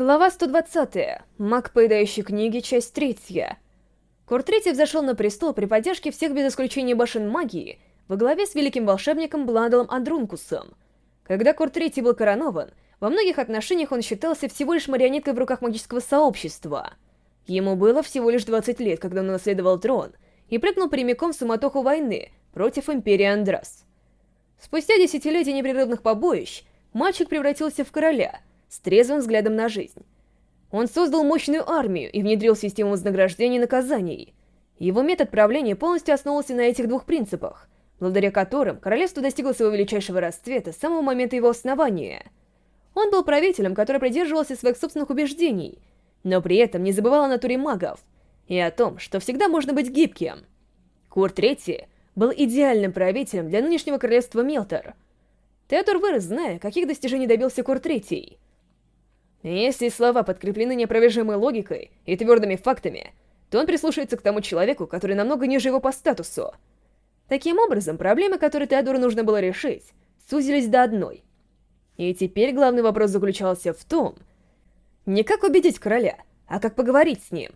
Глава 120. Маг, поедающий книги, часть третья. Курт Третий взошел на престол при поддержке всех без исключения башен магии во главе с великим волшебником Бладалом Андрункусом. Когда Курт Третий был коронован, во многих отношениях он считался всего лишь марионеткой в руках магического сообщества. Ему было всего лишь 20 лет, когда он наследовал трон и прыгнул прямиком в суматоху войны против Империи Андрас. Спустя десятилетия непрерывных побоищ, мальчик превратился в короля — с трезвым взглядом на жизнь. Он создал мощную армию и внедрил систему вознаграждений и наказаний. Его метод правления полностью основывался на этих двух принципах, благодаря которым королевство достигло своего величайшего расцвета с самого момента его основания. Он был правителем, который придерживался своих собственных убеждений, но при этом не забывал о натуре магов и о том, что всегда можно быть гибким. Курт III был идеальным правителем для нынешнего королевства Мелтор. Теодор вырос, зная, каких достижений добился Курт III. Если слова подкреплены неопровержимой логикой и твердыми фактами, то он прислушается к тому человеку, который намного ниже его по статусу. Таким образом, проблемы, которые Теодору нужно было решить, сузились до одной. И теперь главный вопрос заключался в том, не как убедить короля, а как поговорить с ним.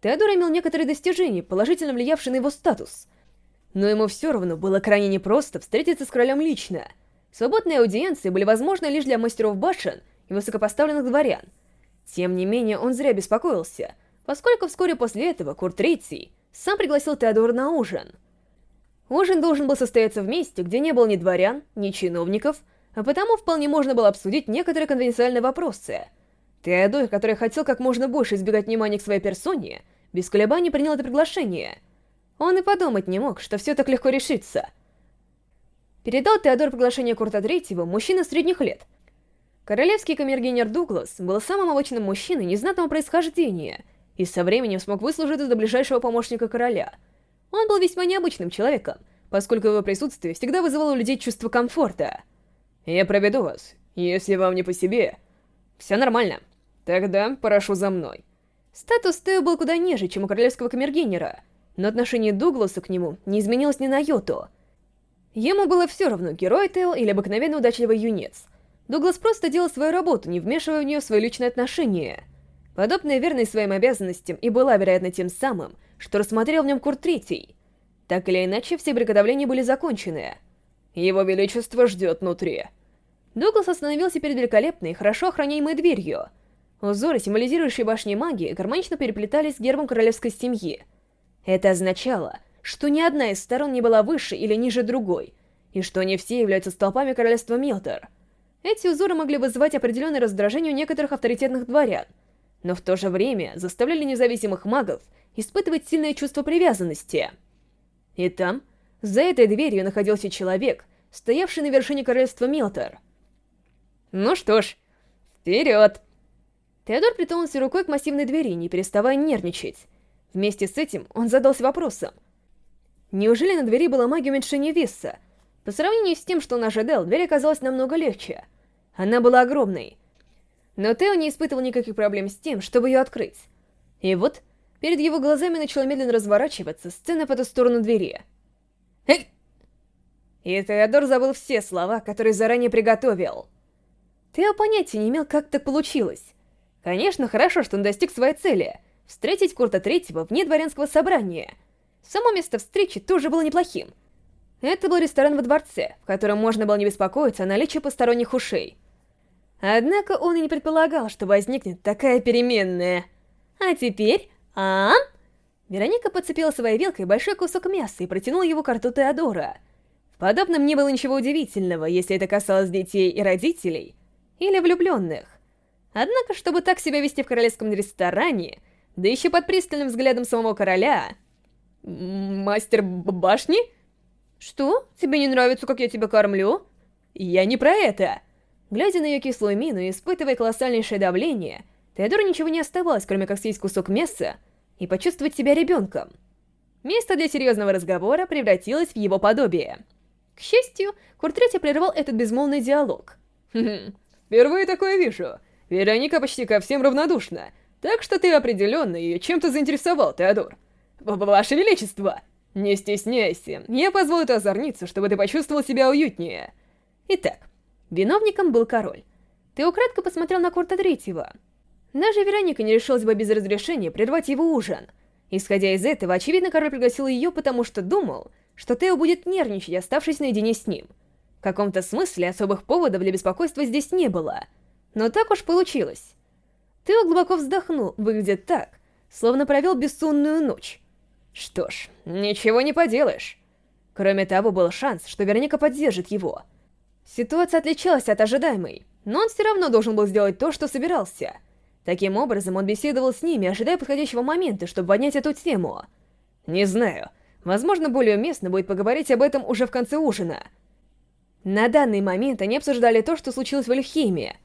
Теодор имел некоторые достижения, положительно влиявшие на его статус. Но ему все равно было крайне непросто встретиться с королем лично. Свободные аудиенции были возможны лишь для мастеров башен — и высокопоставленных дворян. Тем не менее, он зря беспокоился, поскольку вскоре после этого Курт Третий сам пригласил Теодора на ужин. Ужин должен был состояться в месте, где не было ни дворян, ни чиновников, а потому вполне можно было обсудить некоторые конфиденциальные вопросы. Теодор, который хотел как можно больше избегать внимания к своей персоне, без колебаний принял это приглашение. Он и подумать не мог, что все так легко решится. Передал Теодор приглашение Курта Третьего мужчина средних лет — Королевский камергенер Дуглас был самым обычным мужчиной незнатного происхождения и со временем смог выслужиться до ближайшего помощника короля. Он был весьма необычным человеком, поскольку его присутствие всегда вызывало у людей чувство комфорта. «Я проведу вас, если вам не по себе». «Все нормально. Тогда прошу за мной». Статус Тео был куда ниже, чем у королевского камергенера, но отношение Дугласа к нему не изменилось ни на йоту. Ему было все равно, герой Тео или обыкновенный удачливый юнец — Дуглас просто делал свою работу, не вмешивая в нее свои личные отношения. Подобная верность своим обязанностям и была, вероятно, тем самым, что рассмотрел в нем Курт Третий. Так или иначе, все приготовления были закончены. Его Величество ждет внутри. Дуглас остановился перед великолепной, хорошо охраняемой дверью. Узоры, символизирующие башни магии, гармонично переплетались с гербом королевской семьи. Это означало, что ни одна из сторон не была выше или ниже другой, и что они все являются столпами королевства Милтер — эти узоры могли вызывать определенное раздражение у некоторых авторитетных дворян, но в то же время заставляли независимых магов испытывать сильное чувство привязанности. И там, за этой дверью находился человек, стоявший на вершине королевства Милтер. Ну что ж, вперед! Теодор притронулся рукой к массивной двери, не переставая нервничать. Вместе с этим он задался вопросом. Неужели на двери была магия уменьшения веса? По сравнению с тем, что он ожидал, дверь оказалась намного легче — она была огромной. Но Тео не испытывал никаких проблем с тем, чтобы ее открыть. И вот, перед его глазами начала медленно разворачиваться сцена по ту сторону двери. Эй! И Теодор забыл все слова, которые заранее приготовил. Тео понятия не имел, как так получилось. Конечно, хорошо, что он достиг своей цели — встретить Курта Третьего вне дворянского собрания. Само место встречи тоже было неплохим. Это был ресторан во дворце, в котором можно было не беспокоиться о наличии посторонних ушей — Однако он и не предполагал, что возникнет такая переменная. А теперь... а Вероника подцепила своей вилкой большой кусок мяса и протянула его к рту Теодора. В подобном не было ничего удивительного, если это касалось детей и родителей, или влюбленных. Однако, чтобы так себя вести в королевском ресторане, да еще под пристальным взглядом самого короля... Мастер башни? Что? Тебе не нравится, как я тебя кормлю? Я не про это. Глядя на ее кислую мину и испытывая колоссальнейшее давление, Теодору ничего не оставалось, кроме как съесть кусок мяса и почувствовать себя ребенком. Место для серьезного разговора превратилось в его подобие. К счастью, Куртрети прервал этот безмолвный диалог. «Хм, впервые такое вижу. Вероника почти ко всем равнодушна, так что ты определенно ее чем-то заинтересовал, Теодор. В Ваше Величество, не стесняйся, я позволю тебе озорниться, чтобы ты почувствовал себя уютнее. Итак, Виновником был король. Ты украдко посмотрел на Курта Третьего. Даже Вероника не решилась бы без разрешения прервать его ужин. Исходя из этого, очевидно, король пригласил ее, потому что думал, что Тео будет нервничать, оставшись наедине с ним. В каком-то смысле особых поводов для беспокойства здесь не было. Но так уж получилось. Тео глубоко вздохнул, выглядит так, словно провел бессонную ночь. Что ж, ничего не поделаешь. Кроме того, был шанс, что Вероника поддержит его. Ситуация отличалась от ожидаемой, но он все равно должен был сделать то, что собирался. Таким образом, он беседовал с ними, ожидая подходящего момента, чтобы поднять эту тему. Не знаю, возможно, более уместно будет поговорить об этом уже в конце ужина. На данный момент они обсуждали то, что случилось в Эльхейме.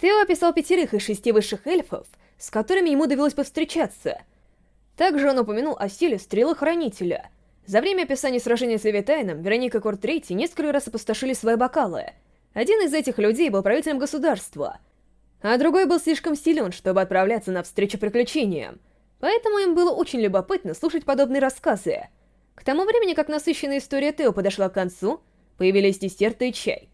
Тео описал пятерых из шести высших эльфов, с которыми ему довелось повстречаться. Также он упомянул о силе Стрелы-Хранителя. За время описания сражения с Левитайном, Вероника Корт Третий несколько раз опустошили свои бокалы. Один из этих людей был правителем государства, а другой был слишком силен, чтобы отправляться навстречу приключениям. Поэтому им было очень любопытно слушать подобные рассказы. К тому времени, как насыщенная история Тео подошла к концу, появились десерты и чай.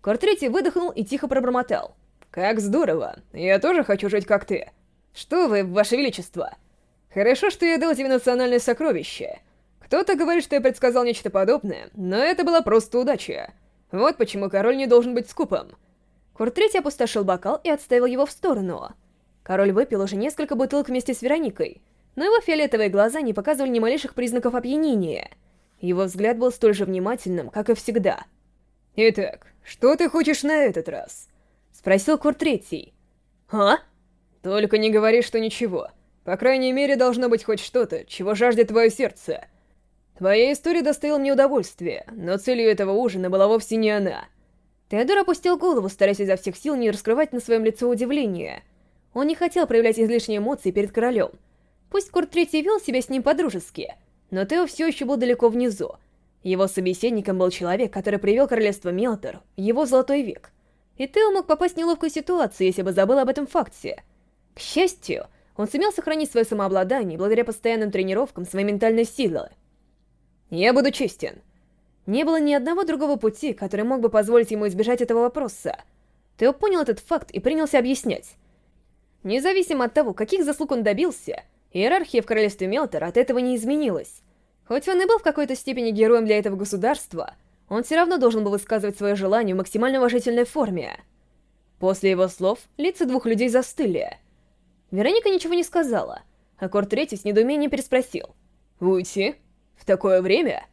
Корт Третий выдохнул и тихо пробормотал. «Как здорово! Я тоже хочу жить, как ты!» «Что вы, ваше величество!» «Хорошо, что я дал тебе национальное сокровище!» Кто-то говорит, что я предсказал нечто подобное, но это была просто удача. Вот почему король не должен быть скупым. Курт Третий опустошил бокал и отставил его в сторону. Король выпил уже несколько бутылок вместе с Вероникой, но его фиолетовые глаза не показывали ни малейших признаков опьянения. Его взгляд был столь же внимательным, как и всегда. «Итак, что ты хочешь на этот раз?» — спросил Курт Третий. «А?» «Только не говори, что ничего. По крайней мере, должно быть хоть что-то, чего жаждет твое сердце». Твоя история доставила мне удовольствие, но целью этого ужина была вовсе не она. Теодор опустил голову, стараясь изо всех сил не раскрывать на своем лице удивление. Он не хотел проявлять излишние эмоции перед королем. Пусть Курт Третий вел себя с ним по-дружески, но Тео все еще был далеко внизу. Его собеседником был человек, который привел королевство Мелтор в его золотой век. И Тео мог попасть в неловкую ситуацию, если бы забыл об этом факте. К счастью, он сумел сохранить свое самообладание благодаря постоянным тренировкам своей ментальной силы. Я буду честен. Не было ни одного другого пути, который мог бы позволить ему избежать этого вопроса. Тео понял этот факт и принялся объяснять. Независимо от того, каких заслуг он добился, иерархия в королевстве Мелтор от этого не изменилась. Хоть он и был в какой-то степени героем для этого государства, он все равно должен был высказывать свое желание в максимально уважительной форме. После его слов лица двух людей застыли. Вероника ничего не сказала, а Корт Третий с недоумением переспросил. «Уйти?» В такое время,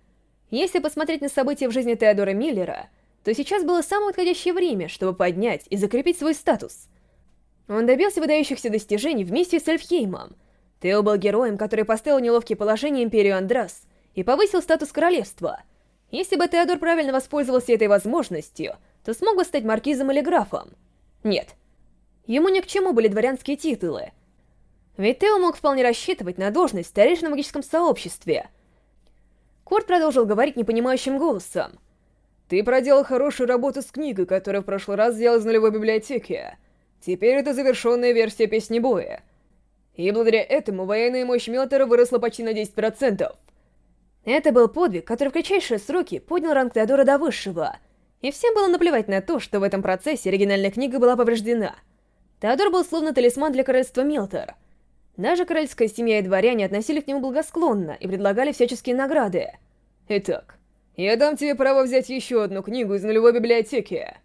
если посмотреть на события в жизни Теодора Миллера, то сейчас было самое подходящее время, чтобы поднять и закрепить свой статус. Он добился выдающихся достижений вместе с Эльфхеймом. Тео был героем, который поставил неловкие положения Империю Андрас и повысил статус королевства. Если бы Теодор правильно воспользовался этой возможностью, то смог бы стать маркизом или графом. Нет. Ему ни к чему были дворянские титулы. Ведь Тео мог вполне рассчитывать на должность в старейшем магическом сообществе — Корт продолжил говорить непонимающим голосом. «Ты проделал хорошую работу с книгой, которую в прошлый раз сделал из нулевой библиотеки. Теперь это завершенная версия песни боя. И благодаря этому военная мощь Мелтера выросла почти на 10%. Это был подвиг, который в кратчайшие сроки поднял ранг Теодора до высшего. И всем было наплевать на то, что в этом процессе оригинальная книга была повреждена. Теодор был словно талисман для королевства Мелтер — даже королевская семья и дворяне относились к нему благосклонно и предлагали всяческие награды. Итак, я дам тебе право взять еще одну книгу из нулевой библиотеки.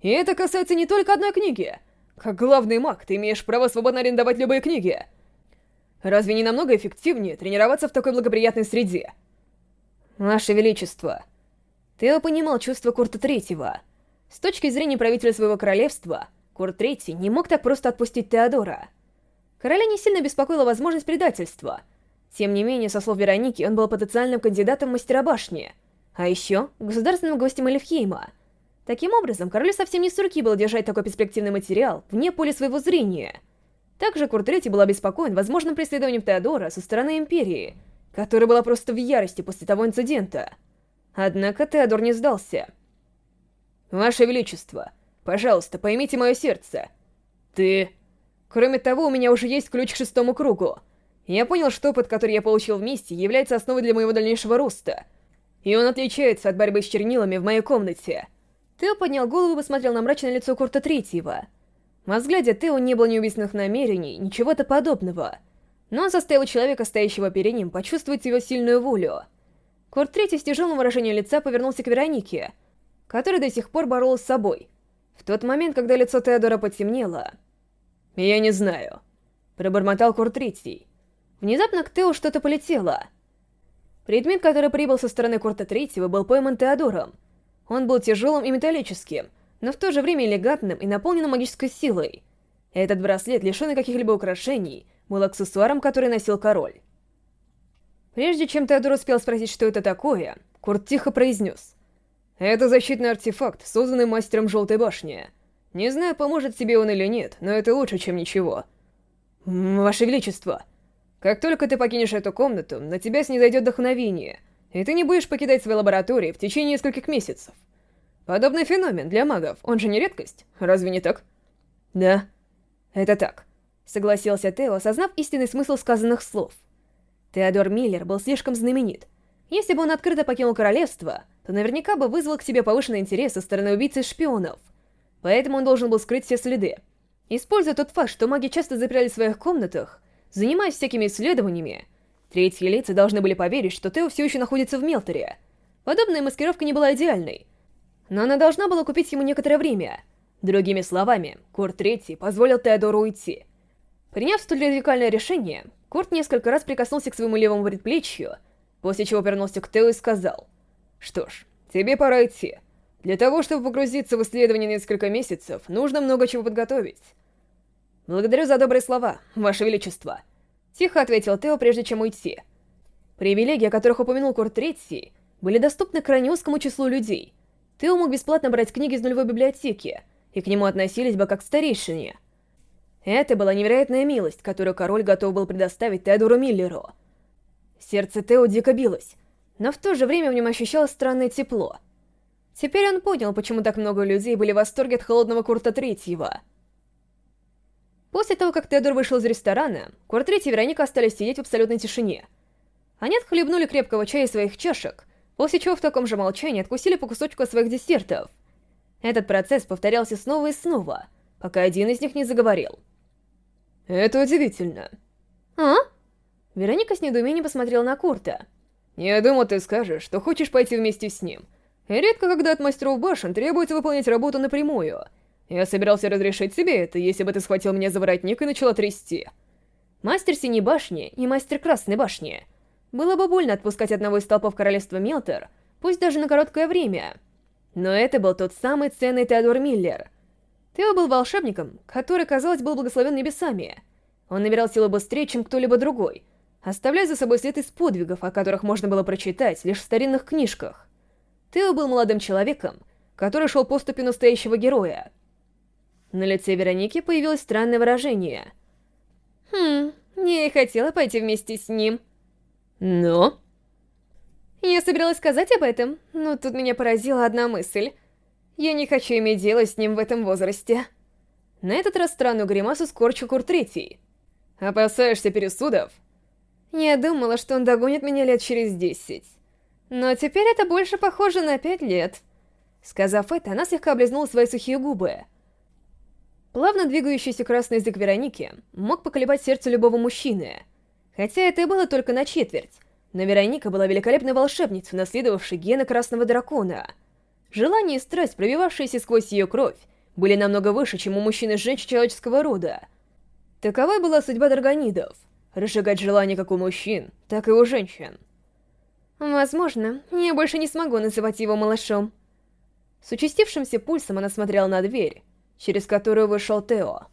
И это касается не только одной книги. Как главный маг, ты имеешь право свободно арендовать любые книги. Разве не намного эффективнее тренироваться в такой благоприятной среде? Ваше Величество, Тео понимал чувства Курта Третьего. С точки зрения правителя своего королевства, Курт Третий не мог так просто отпустить Теодора. Короля не сильно беспокоила возможность предательства. Тем не менее, со слов Вероники, он был потенциальным кандидатом в мастера башни. А еще государственным гостем Эльфхейма. Таким образом, королю совсем не с руки было держать такой перспективный материал вне поля своего зрения. Также Курт Третий был обеспокоен возможным преследованием Теодора со стороны Империи, которая была просто в ярости после того инцидента. Однако Теодор не сдался. «Ваше Величество, пожалуйста, поймите мое сердце. Ты Кроме того, у меня уже есть ключ к шестому кругу. Я понял, что опыт, который я получил вместе, является основой для моего дальнейшего роста. И он отличается от борьбы с чернилами в моей комнате. Тео поднял голову и посмотрел на мрачное лицо Курта Третьего. Во взгляде Тео не было ни намерений, ничего-то подобного. Но он заставил человека, стоящего перед ним, почувствовать его сильную волю. Курт Третий с тяжелым выражением лица повернулся к Веронике, которая до сих пор боролась с собой. В тот момент, когда лицо Теодора потемнело... «Я не знаю», — пробормотал Курт Третий. Внезапно к Тео что-то полетело. Предмет, который прибыл со стороны Курта Третьего, был пойман Теодором. Он был тяжелым и металлическим — но в то же время элегантным и наполненным магической силой. Этот браслет, лишенный каких-либо украшений, был аксессуаром, который носил король. Прежде чем Теодор успел спросить, что это такое, Курт тихо произнес. «Это защитный артефакт, созданный мастером Желтой Башни. Не знаю, поможет тебе он или нет, но это лучше, чем ничего. Ваше Величество, как только ты покинешь эту комнату, на тебя снизойдет вдохновение, и ты не будешь покидать свои лаборатории в течение нескольких месяцев. Подобный феномен для магов, он же не редкость, разве не так? Да, это так. Согласился Тео, осознав истинный смысл сказанных слов. Теодор Миллер был слишком знаменит. Если бы он открыто покинул королевство, то наверняка бы вызвал к себе повышенный интерес со стороны убийц и шпионов. Поэтому он должен был скрыть все следы. Используя тот факт, что маги часто запирали в своих комнатах, занимаясь всякими исследованиями, третьи лица должны были поверить, что Тео все еще находится в Мелторе. Подобная маскировка не была идеальной, но она должна была купить ему некоторое время. Другими словами, Курт Третий позволил Теодору уйти. Приняв столь радикальное решение, Курт несколько раз прикоснулся к своему левому предплечью, после чего вернулся к Тео и сказал, «Что ж, тебе пора идти. Для того, чтобы погрузиться в исследование несколько месяцев, нужно много чего подготовить». «Благодарю за добрые слова, Ваше Величество», — тихо ответил Тео, прежде чем уйти. Привилегии, о которых упомянул Курт Третий, были доступны крайне узкому числу людей — Тео мог бесплатно брать книги из нулевой библиотеки, и к нему относились бы как к старейшине. Это была невероятная милость, которую король готов был предоставить Теодору Миллеру. Сердце Тео дико билось, но в то же время в нем ощущалось странное тепло. Теперь он понял, почему так много людей были в восторге от холодного Курта Третьего. После того, как Теодор вышел из ресторана, Курт Третий и Вероника остались сидеть в абсолютной тишине. Они отхлебнули крепкого чая из своих чашек после чего в таком же молчании откусили по кусочку своих десертов. Этот процесс повторялся снова и снова, пока один из них не заговорил. «Это удивительно». «А?» Вероника с недоумением посмотрела на Курта. «Я думал, ты скажешь, что хочешь пойти вместе с ним. Редко, когда от мастеров башен требуется выполнять работу напрямую. Я собирался разрешить себе это, если бы ты схватил меня за воротник и начала трясти». Мастер Синей Башни и Мастер Красной Башни было бы больно отпускать одного из столпов королевства Милтер, пусть даже на короткое время. Но это был тот самый ценный Теодор Миллер. Тео был волшебником, который, казалось, был благословен небесами. Он набирал силу быстрее, чем кто-либо другой, оставляя за собой след из подвигов, о которых можно было прочитать лишь в старинных книжках. Тео был молодым человеком, который шел поступью настоящего героя. На лице Вероники появилось странное выражение. «Хм, я хотела пойти вместе с ним», но... Я собиралась сказать об этом, но тут меня поразила одна мысль. Я не хочу иметь дело с ним в этом возрасте. На этот раз странную гримасу скорчил Кур Третий. Опасаешься пересудов? Я думала, что он догонит меня лет через десять. Но теперь это больше похоже на пять лет. Сказав это, она слегка облизнула свои сухие губы. Плавно двигающийся красный язык Вероники мог поколебать сердце любого мужчины — Хотя это и было только на четверть, но Вероника была великолепной волшебницей, наследовавшей гены Красного Дракона. Желание и страсть, пробивавшиеся сквозь ее кровь, были намного выше, чем у мужчин и женщин человеческого рода. Таковой была судьба драгонидов — разжигать желание как у мужчин, так и у женщин. Возможно, я больше не смогу называть его малышом. С участившимся пульсом она смотрела на дверь, через которую вышел Тео.